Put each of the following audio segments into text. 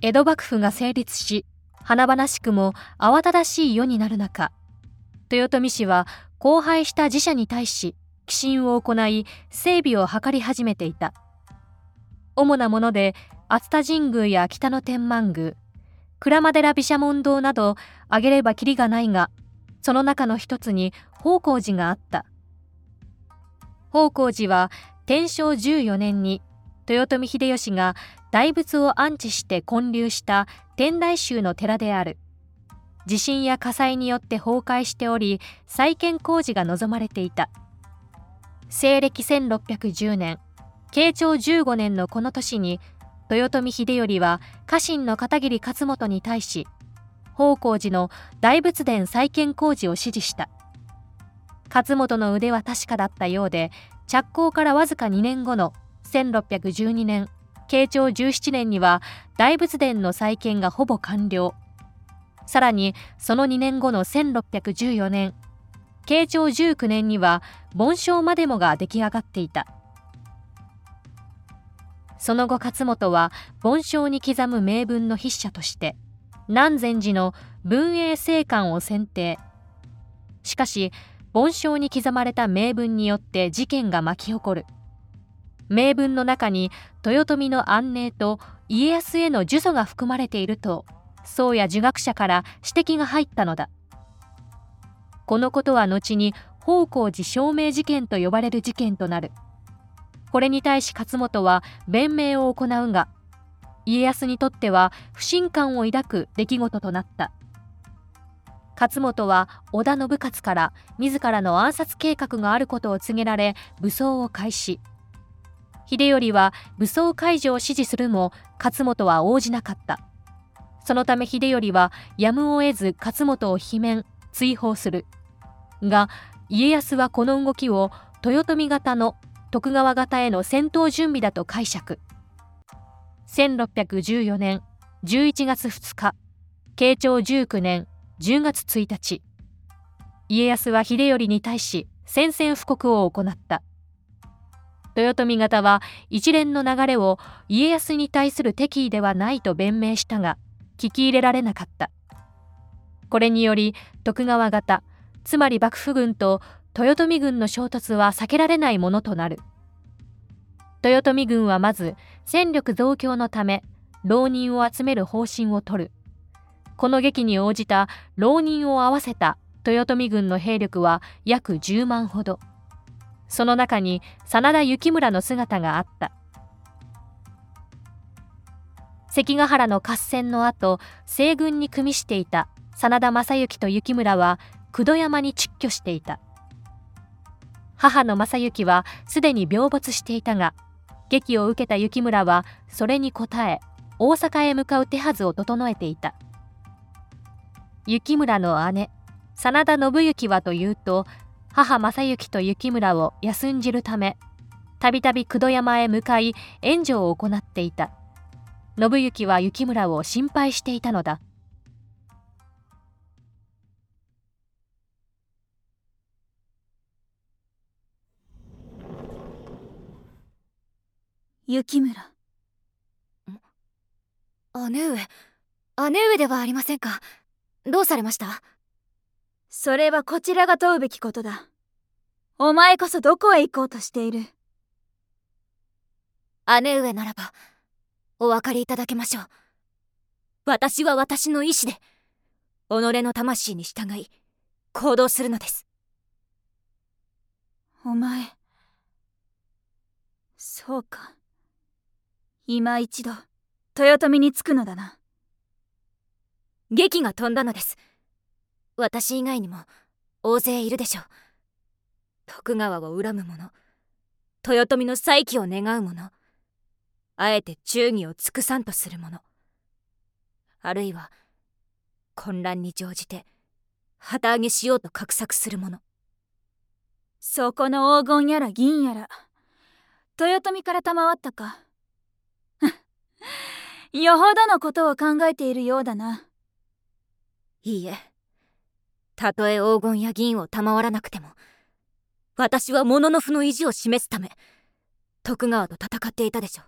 江戸幕府が成立し華々しくも慌ただしい世になる中豊臣氏は荒廃した自社に対し寄進を行い整備を図り始めていた。主なもので熱田神宮や北野天満宮鞍馬寺毘沙門堂など挙げればきりがないがその中の一つに宝光寺があった。宝光寺は天正14年に豊臣秀吉が大仏を安置して建立した天台宗の寺である。地震や火災によって崩壊しており再建工事が望まれていた。西暦1610年慶長15年のこの年に豊臣秀頼は家臣の片桐勝元に対し宝光寺の大仏殿再建工事を指示した。勝元の腕は確かだったようで着工からわずか2年後の1612年慶長17年には大仏殿の再建がほぼ完了。さらにその2年後の1614年慶長19年には盆鐘までもが出来上がっていた。その後勝本は盆鐘に刻む名文の筆者として南禅寺の文英聖館を選定。しかし盆鐘に刻まれた名文によって事件が巻き起こる。名文の中に豊臣の安寧と家康への呪詛が含まれていると宗や儒学者から指摘が入ったのだ。このことは後に宝光寺証明事件と呼ばれる事件となる。これに対し勝本は弁明を行うが家康にとっては不信感を抱く出来事となった。勝本は織田信勝から自らの暗殺計画があることを告げられ武装を開始。秀頼は武装解除を指示するも勝本は応じなかった。そのため秀頼はやむを得ず勝本を罷免追放する。が家康はこの動きを豊臣方の徳川方への戦闘準備だと解釈。1614年11月2日慶長19年10月1日家康は秀頼に対し宣戦布告を行った。豊臣方は一連の流れを家康に対する敵意ではないと弁明したが聞き入れられなかった。これにより徳川方つまり幕府軍と豊臣軍の衝突は避けられないものとなる。豊臣軍はまず戦力増強のため浪人を集める方針を取る。この劇に応じた浪人を合わせた豊臣軍の兵力は約10万ほど。その中に真田幸村の姿があった。関ヶ原の合戦の後西軍に組みしていた真田正幸と幸村は九度山に蟄居していた。母の正幸はすでに病没していたが劇を受けた幸村はそれに応え大阪へ向かう手はずを整えていた。幸村の姉真田信行はというと母正幸と幸村を休んじるためたびたび九度山へ向かい援助を行っていた。信行は幸村を心配していたのだ。幸村。姉上姉上ではありませんか？どうされました？それはこちらが問うべきことだ。お前こそどこへ行こうとしている？姉上ならばお分かりいただけましょう。私は私の意志で己の魂に従い行動するのです。お前そうか。今一度豊臣に着くのだな。劇が飛んだのです私以外にも大勢いるでしょう。徳川を恨む者。豊臣の再起を願う者。あえて忠義を尽くさんとする者。あるいは混乱に乗じて旗揚げしようと画策する者。そこの黄金やら銀やら豊臣から賜ったか。よほどのことを考えているようだな。いいえ。たとえ黄金や銀を賜らなくても私は物の符の意地を示すため徳川と戦っていたでしょ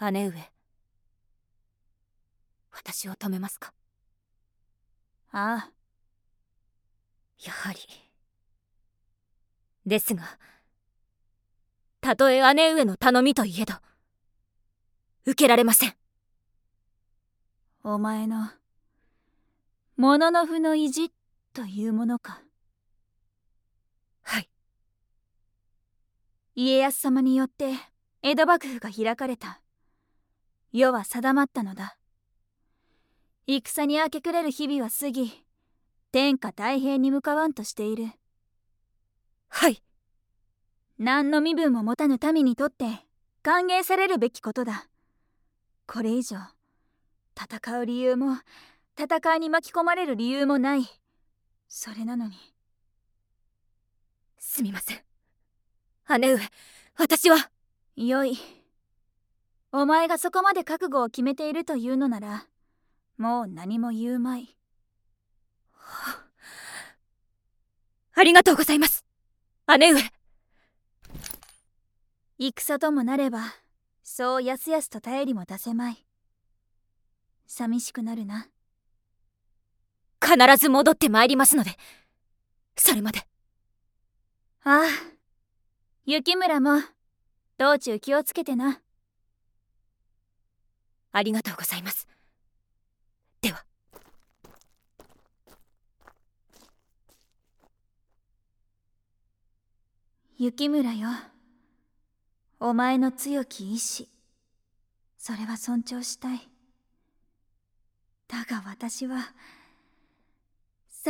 う。姉上私を止めますか？ああ。やはり。ですがたとえ姉上の頼みといえど受けられません。お前のもののふの意地というものか。はい。家康様によって江戸幕府が開かれた。世は定まったのだ。戦に明け暮れる日々は過ぎ天下太平に向かわんとしている。はい。何の身分も持たぬ民にとって歓迎されるべきことだ。これ以上戦う理由も戦いに巻き込まれる理由もない。それなのに。すみません。姉上私は。よい。お前がそこまで覚悟を決めているというのならもう何も言うまい。ありがとうございます。姉上。戦ともなればそうやすやすと頼りも出せまい。寂しくなるな必ず戻ってまいりますので。それまで。ああ。雪村も道中気をつけてな。ありがとうございます。では。雪村よ。お前の強き意志。それは尊重したい。だが私は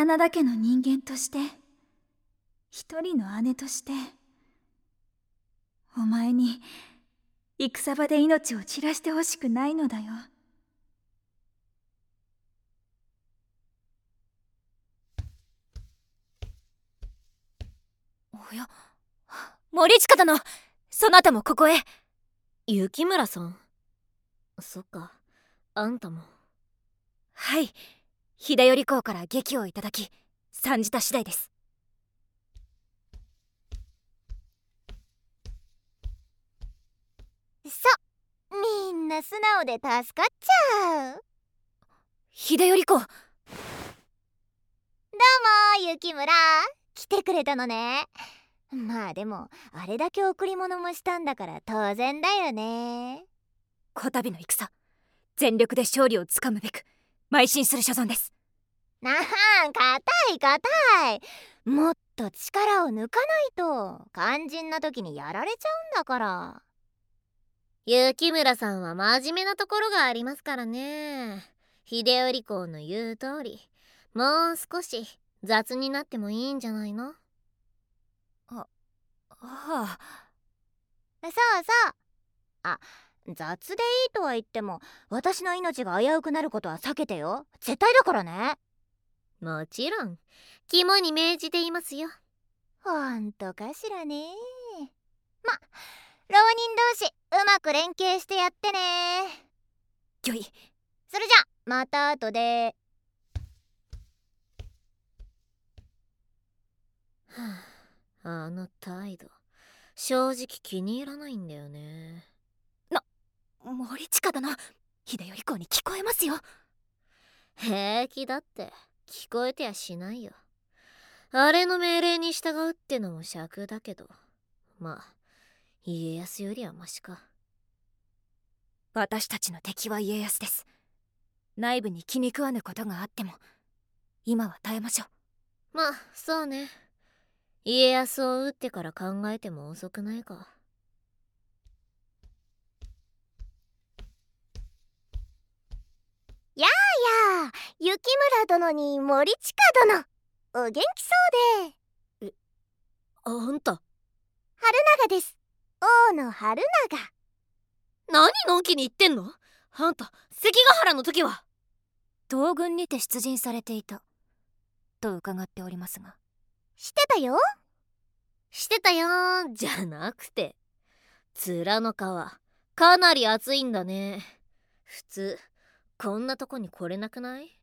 真田家の人間として一人の姉としてお前に戦場で命を散らしてほしくないのだよ。おや森近殿そなたもここへ。雪村さん？そっかあんたも。はい秀頼公から劇をいただき参じた次第です。そみんな素直で助かっちゃう。ど秀頼公うも雪村。来てくれたのね。まあでもあれだけ贈り物もしたんだから当然だよね。こたびの戦。全力で勝利をつかむべく邁進する所存です。なあ硬い硬い。もっと力を抜かないと肝心な時にやられちゃうんだから。雪村さんは真面目なところがありますからね。秀頼公の言う通りもう少し雑になってもいいんじゃないの？ああ。そうそう。あ雑でいいとは言っても私の命が危うくなることは避けてよ。絶対だからね。もちろん。肝に銘じていますよ。ほんとかしらね。ま浪人同士うまく連携してやってね。よい。それじゃまた後で。はああの態度。正直気に入らないんだよね森近殿秀頼公に聞こえますよ。平気だって。聞こえてやしないよ。あれの命令に従うってのも尺だけど。まあ家康よりはマシか。私たちの敵は家康です。内部に気に食わぬことがあっても今は耐えましょう。まあそうね。家康を撃ってから考えても遅くないかあ雪村殿に森近殿。お元気そうで。あんた。春長です。王の春長。何のんきに言ってんの？あんた関ヶ原の時は。東軍にて出陣されていた。と伺っておりますが。してたよ。してたよ。ーじゃなくて。面の皮かなり厚いんだね。普通こんなとこに来れなくない？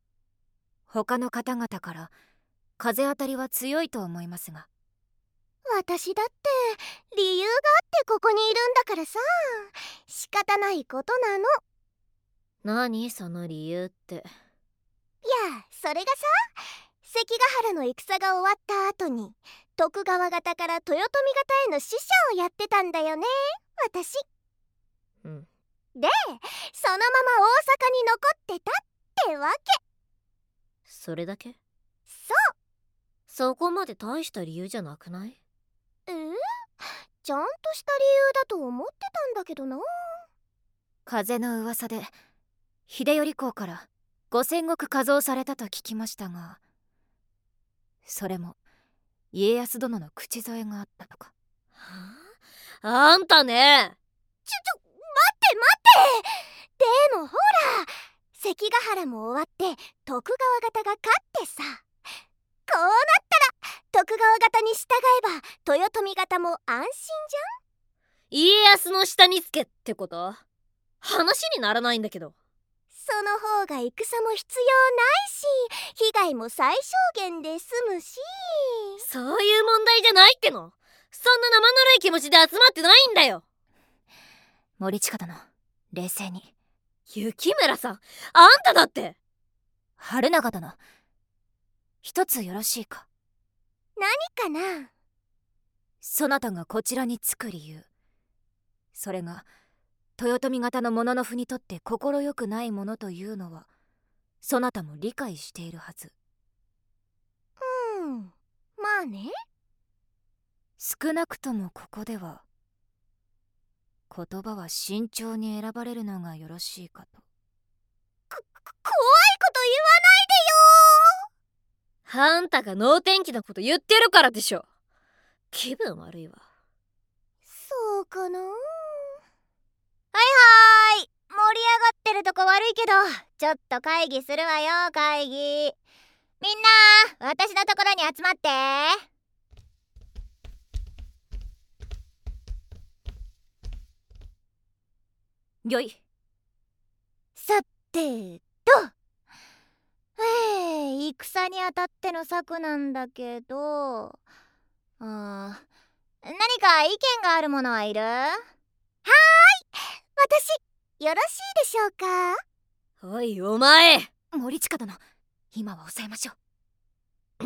他の方々から風当たりは強いと思いますが。私だって理由があってここにいるんだからさ。仕方ないことなの。い何その理由って？やそれがさ関ヶ原の戦が終わった後に徳川方から豊臣方への使者をやってたんだよね。私。うんでそのまま大阪に残ってたってわけ。それだけ？そう。そこまで大した理由じゃなくない？えちゃんとした理由だと思ってたんだけどな。風の噂で秀頼公から5,000石加増されたと聞きましたがそれも家康殿の口添えがあったとか。はあ？あんたね。ちょちょ待って待って。でもほら関ヶ原も終わって徳川方が勝ってさ。こうなったら徳川方に従えば豊臣方も安心じ家康の下につけってこと？話にならないんだけど。ゃんその方が戦も必要ないし被害も最小限で済むし。そういう問題じゃないっての。そんな生ぬるい気持ちで集まってないんだよ森近殿冷静に。雪村さんあんただって。春長殿。一つよろしいか？かな？そなたがこちらに着く理由。それが豊臣方の者の符にとって快くないものというのはそなたも理解しているはず。うん。まあね。少なくともここでは言葉は慎重に選ばれるのがよろしいかと。怖いこと言わないでよあんたが能天気なこと言ってるからでしょ。気分悪いわ。そうかなはいはーい。盛り上がってるとこ悪いけどちょっと会議するわよ会議。みんな私のところに集まってよい。さてとええ戦にあたっての策なんだけど。あー何か意見がある者はいる？はーい！私よろしいでしょうか？おいお前！森近殿今は抑えましょう。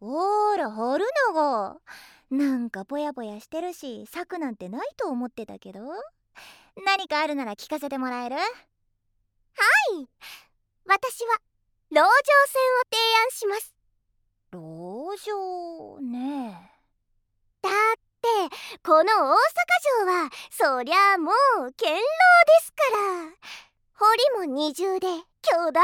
おーら春永なんかぼやぼやしてるし策なんてないと思ってたけど何かあるなら聞かせてもらえる？はい。私は籠城戦を提案します。籠城ねだってこの大阪城はそりゃもう堅牢ですから。堀も二重で巨大な総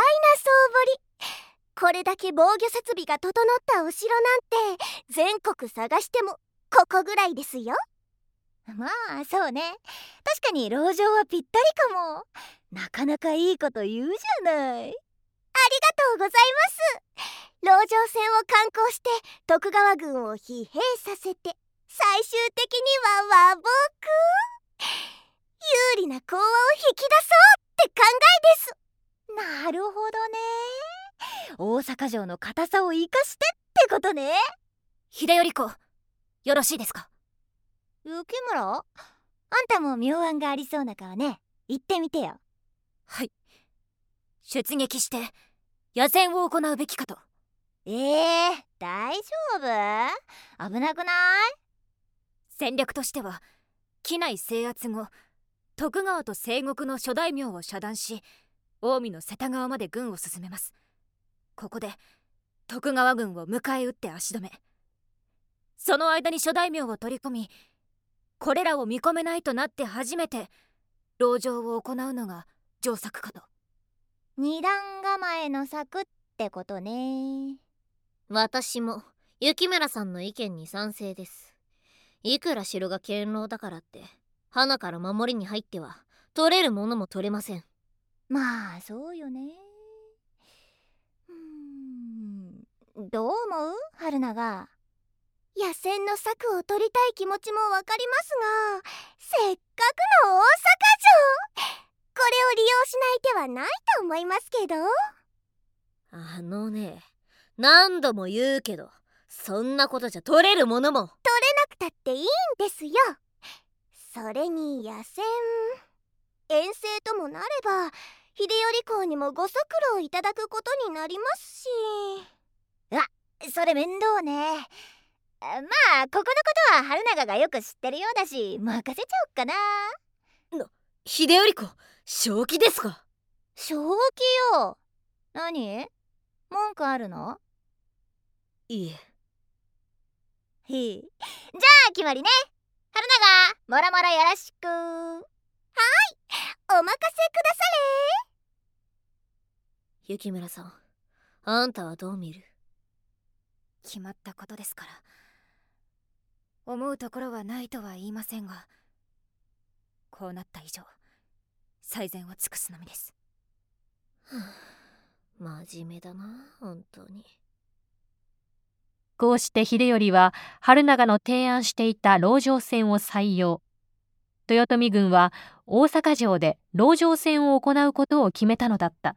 堀。これだけ防御設備が整ったお城なんて全国探してもここぐらいですよ まあそうね。確かに籠城はぴったりかも。なかなかいいこと言うじゃない。ありがとうございます。籠城戦を敢行して徳川軍を疲弊させて最終的には和睦。有利な講和を引き出そうって考えです。なるほどね。大阪城の硬さを生かしてってことね。秀頼公よろしいですか？雪村？あんたも妙案がありそうな顔ね。言ってみてよ。はい。出撃して野戦を行うべきかと。えー、大丈夫？危なくない？戦略としては機内制圧後徳川と西国の諸大名を遮断し近江の瀬田川まで軍を進めます。ここで徳川軍を迎え撃って足止め。その間に諸大名を取り込みこれらを見込めないとなって初めて籠城を行うのが上策かと。二段構えの策ってことね。私も雪村さんの意見に賛成です。いくら城が堅牢だからって花から守りに入っては取れるものも取れません。まあそうよね。うーん。どう思う？春菜野戦の策を取りたい気持ちもわかりますがせっかくの大阪城。これを利用しない手はないと思いますけど。あのね何度も言うけどそんなことじゃ取れるものも。なくたっていいんですよ。それに野戦遠征ともなれば秀頼公にもご足労いただくことになりますし。それ面倒ねまあここのことは春永がよく知ってるようだし任せちゃおっかな。秀頼公正気ですか？正気よ。何？文句あるの？いえ。へえじゃあ決まりね。春永もろもろよろしく。お任せくださ雪村さんあんたはどう見る？決まったことですから思うところはないとは言いませんがこうなった以上最善を尽くすのみです。真面目だな本当に。こうして秀頼は春長の提案していた籠城戦を採用。豊臣軍は大阪城で籠城戦を行うことを決めたのだった